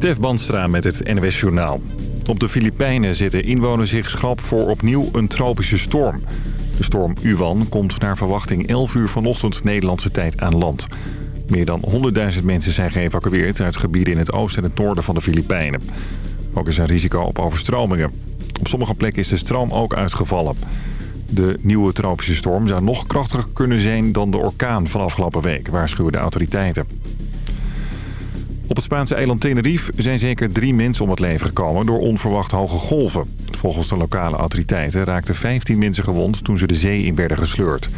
Stef Banstra met het NWS Journaal. Op de Filipijnen zetten inwoners zich schrap voor opnieuw een tropische storm. De storm Uwan komt naar verwachting 11 uur vanochtend Nederlandse tijd aan land. Meer dan 100.000 mensen zijn geëvacueerd uit gebieden in het oosten en het noorden van de Filipijnen. Ook is er risico op overstromingen. Op sommige plekken is de stroom ook uitgevallen. De nieuwe tropische storm zou nog krachtiger kunnen zijn dan de orkaan van afgelopen week, waarschuwen de autoriteiten. Op het Spaanse eiland Tenerife zijn zeker drie mensen om het leven gekomen door onverwacht hoge golven. Volgens de lokale autoriteiten raakten 15 mensen gewond toen ze de zee in werden gesleurd.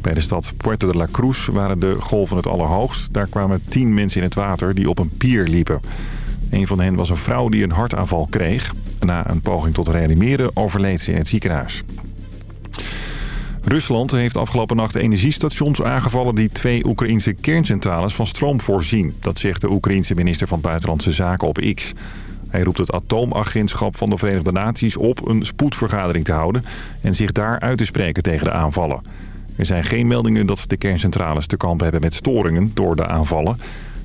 Bij de stad Puerto de la Cruz waren de golven het allerhoogst. Daar kwamen 10 mensen in het water die op een pier liepen. Een van hen was een vrouw die een hartaanval kreeg. Na een poging tot reanimeren overleed ze in het ziekenhuis. Rusland heeft afgelopen nacht energiestations aangevallen... die twee Oekraïnse kerncentrales van stroom voorzien. Dat zegt de Oekraïense minister van Buitenlandse Zaken op X. Hij roept het atoomagentschap van de Verenigde Naties op... een spoedvergadering te houden en zich daar uit te spreken tegen de aanvallen. Er zijn geen meldingen dat de kerncentrales te kampen hebben met storingen door de aanvallen.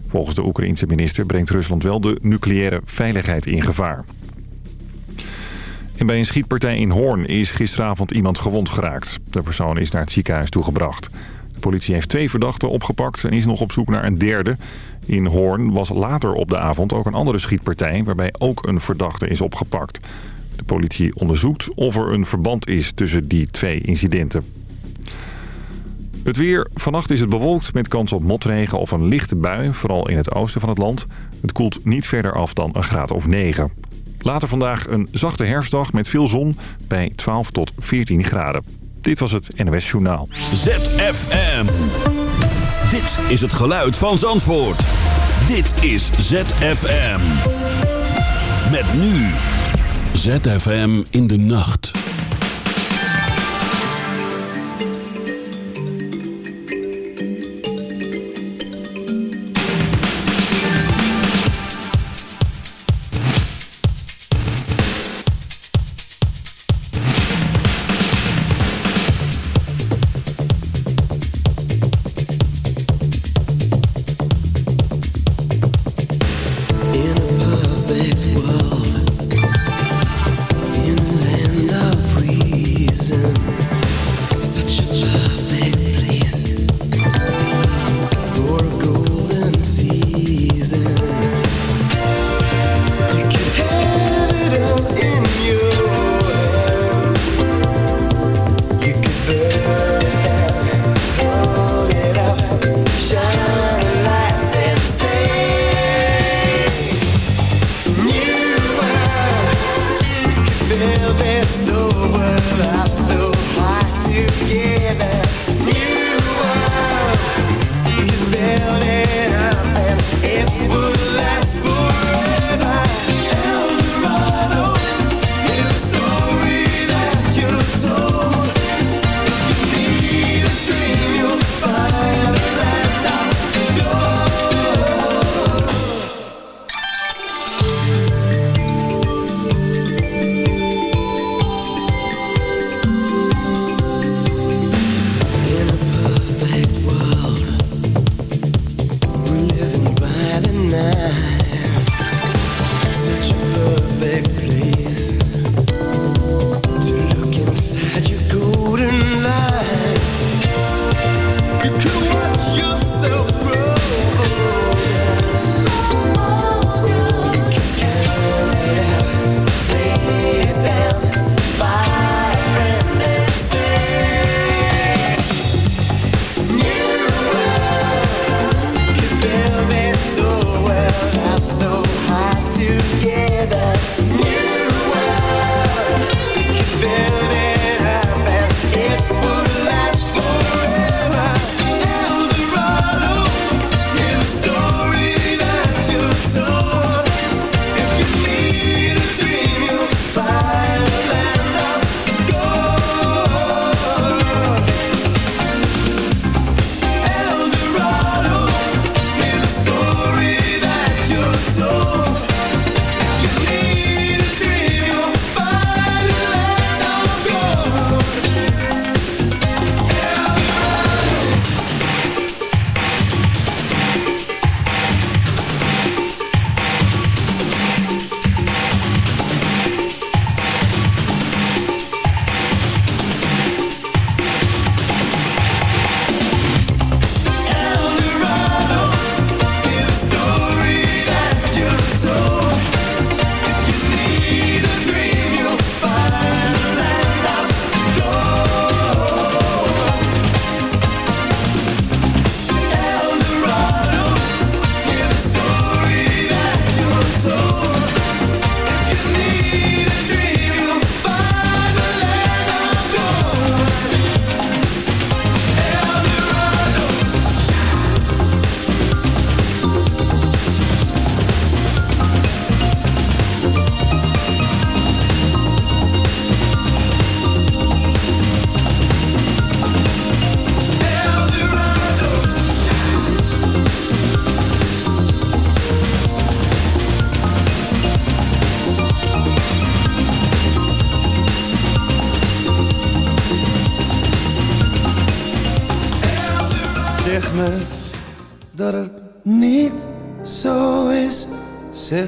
Volgens de Oekraïense minister brengt Rusland wel de nucleaire veiligheid in gevaar. En bij een schietpartij in Hoorn is gisteravond iemand gewond geraakt. De persoon is naar het ziekenhuis toegebracht. De politie heeft twee verdachten opgepakt en is nog op zoek naar een derde. In Hoorn was later op de avond ook een andere schietpartij... waarbij ook een verdachte is opgepakt. De politie onderzoekt of er een verband is tussen die twee incidenten. Het weer. Vannacht is het bewolkt met kans op motregen of een lichte bui, vooral in het oosten van het land. Het koelt niet verder af dan een graad of 9. Later vandaag een zachte herfstdag met veel zon bij 12 tot 14 graden. Dit was het NOS Journaal. ZFM. Dit is het geluid van Zandvoort. Dit is ZFM. Met nu. ZFM in de nacht.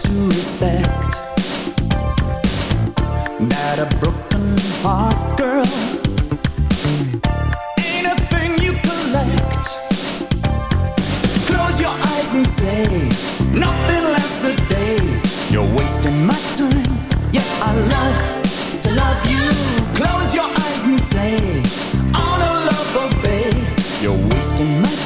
To respect that a broken heart girl ain't a thing you collect. Close your eyes and say nothing lasts a day. You're wasting my time. Yeah, I love to love you. Close your eyes and say, all the love obey. You're wasting my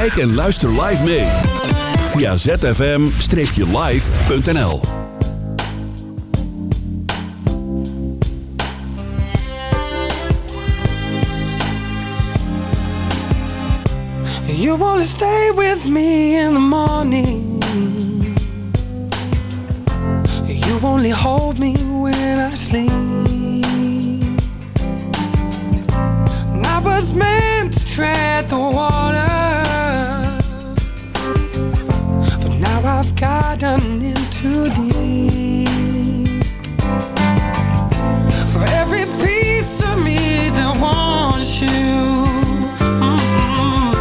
Kijk en luister live mee via zfm-live.nl You wanna stay with me in the morning. You only hold me when I sleep. I was meant to tread the water. I've gotten into deep. For every piece of me that wants you, mm -mm,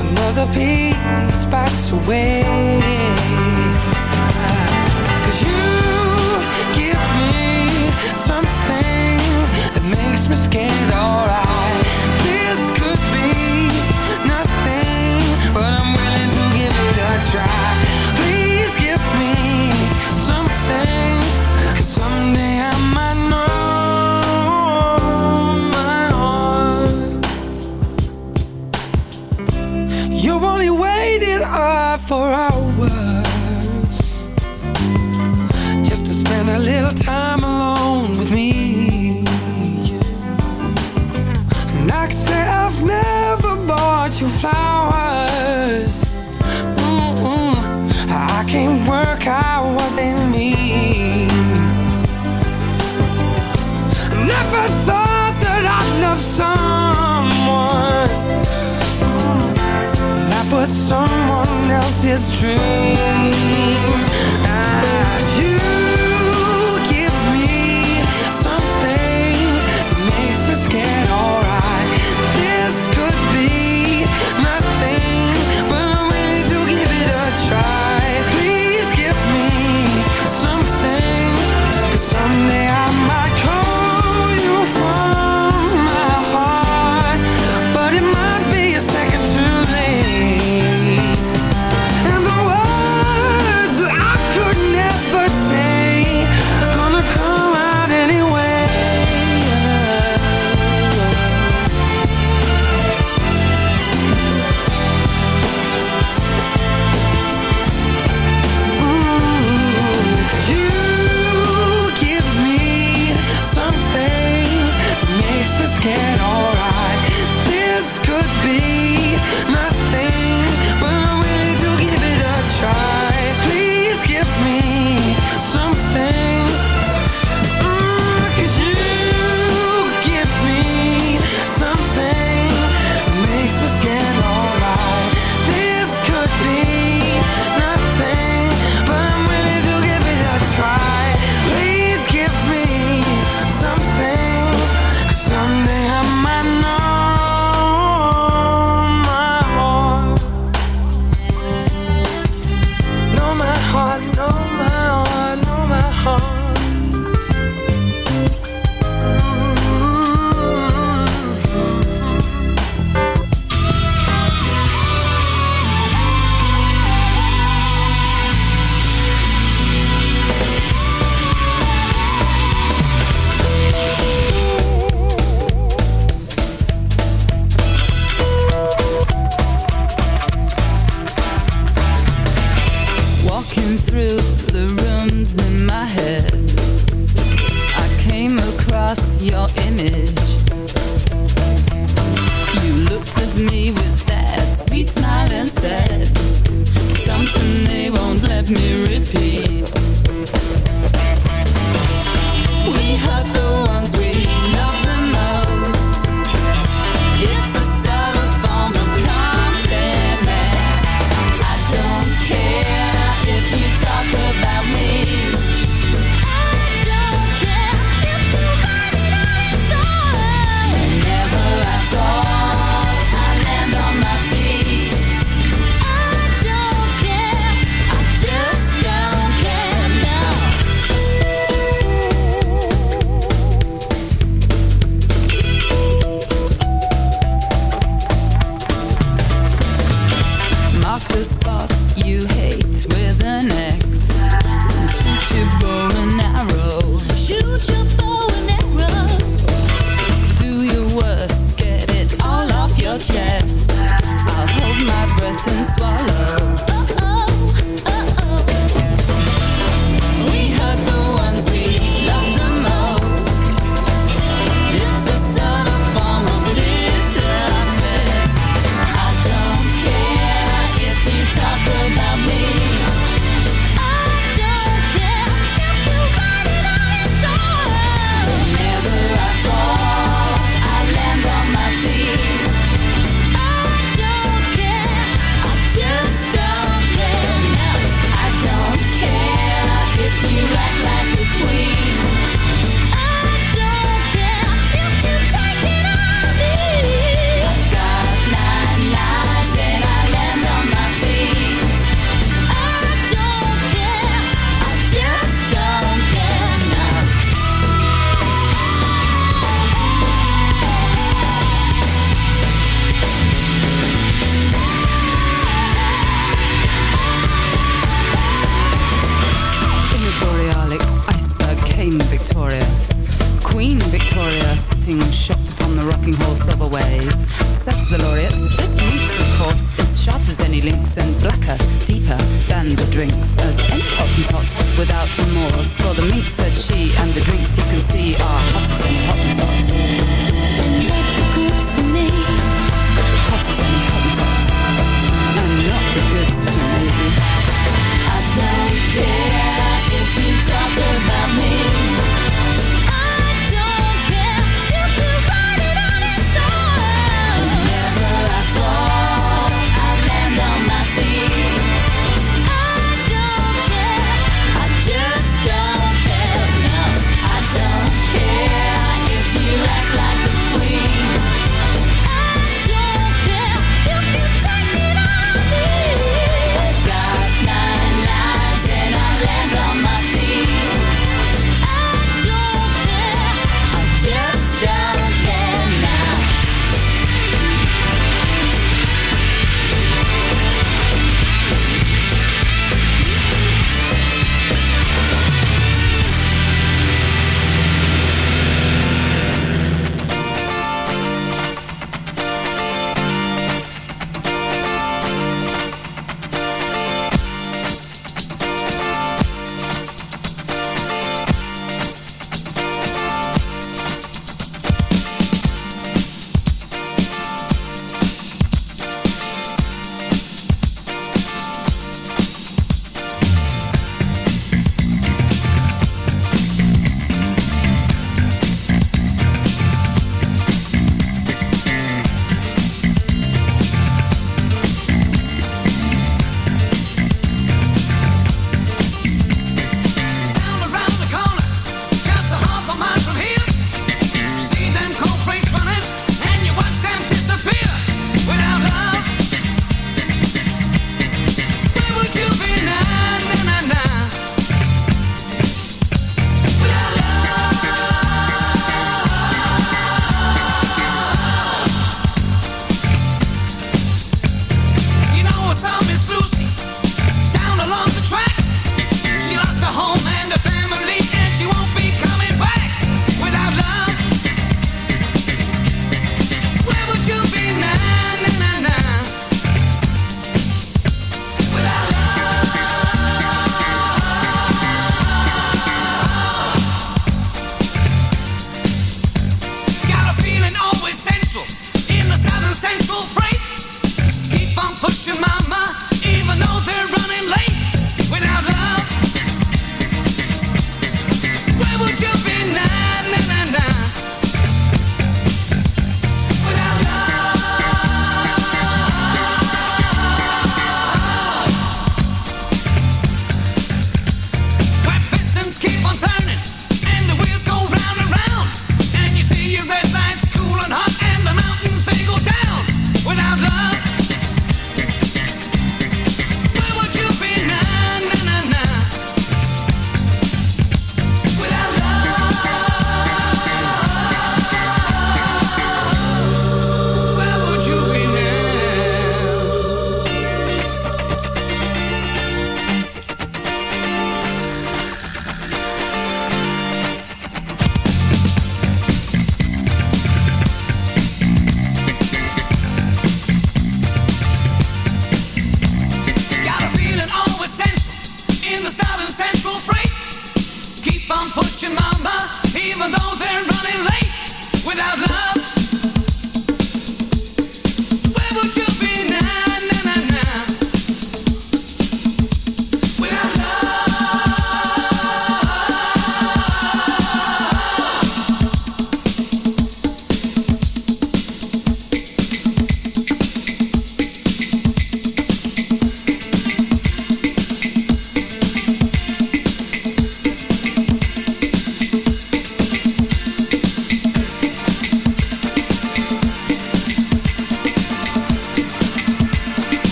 another piece backs away. for us. tree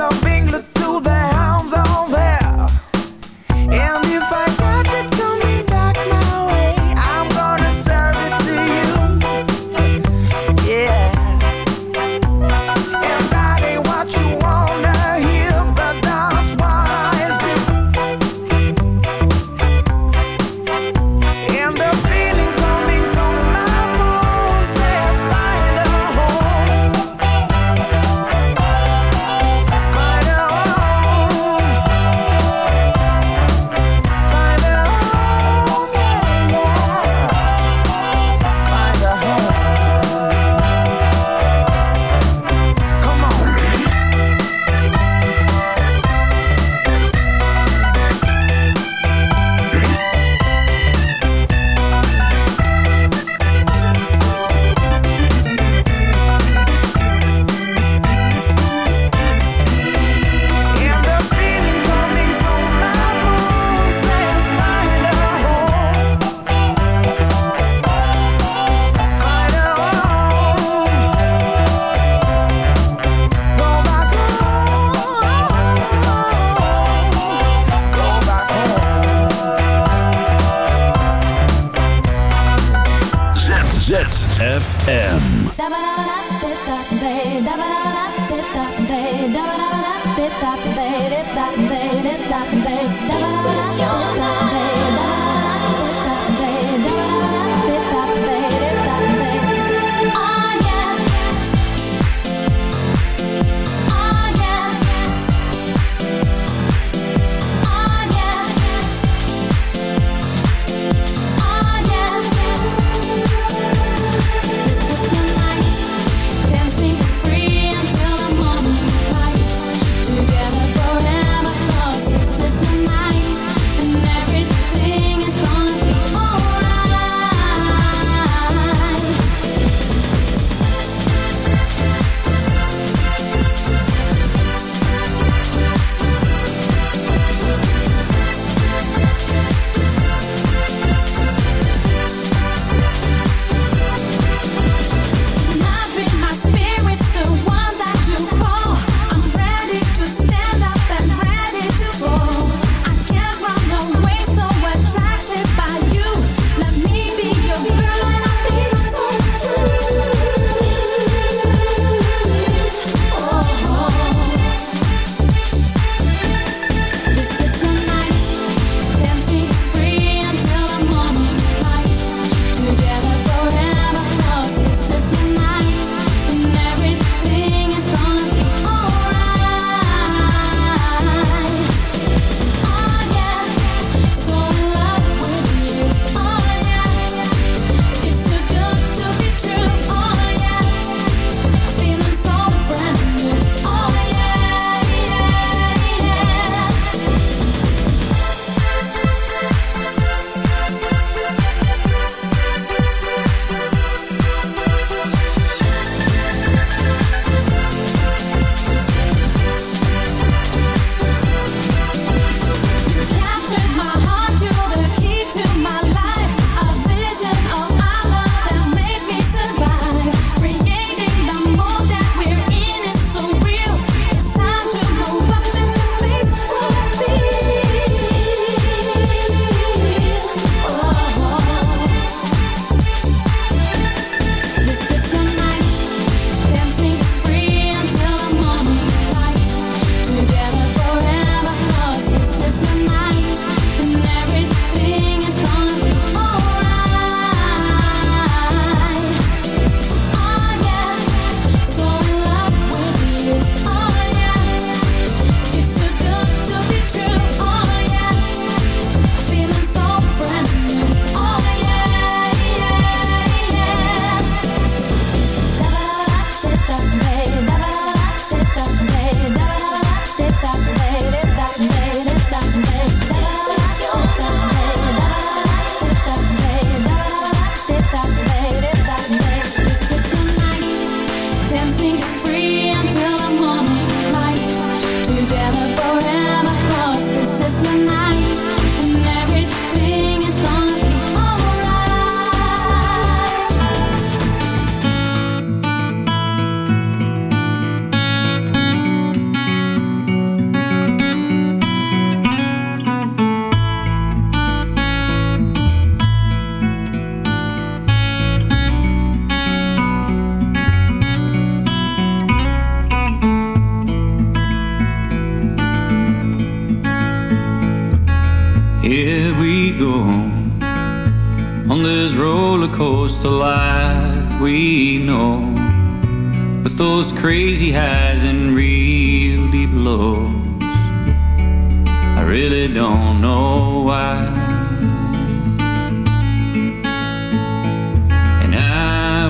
of England.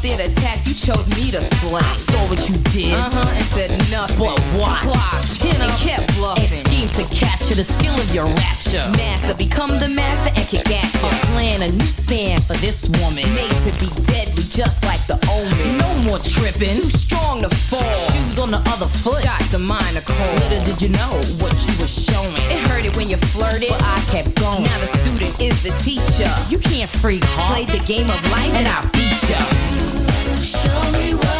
Hard way. Out there to tax, you chose me to slay. I saw what you did, uh-huh, and said nothing. But watch, clock, chin and kept bluffing. And schemed to capture the skill of your rapture. Master, become the master and kick at you. Plan a new stand for this woman. Made to be deadly, just like the omen. No more tripping, too strong to fall. Shoes on the other foot, shots of mine are cold. Little did you know what you were showing. It hurted when you flirted, but I kept going. Now the is the teacher. You can't freak hard. Play the game of life and I'll beat ya. Show me what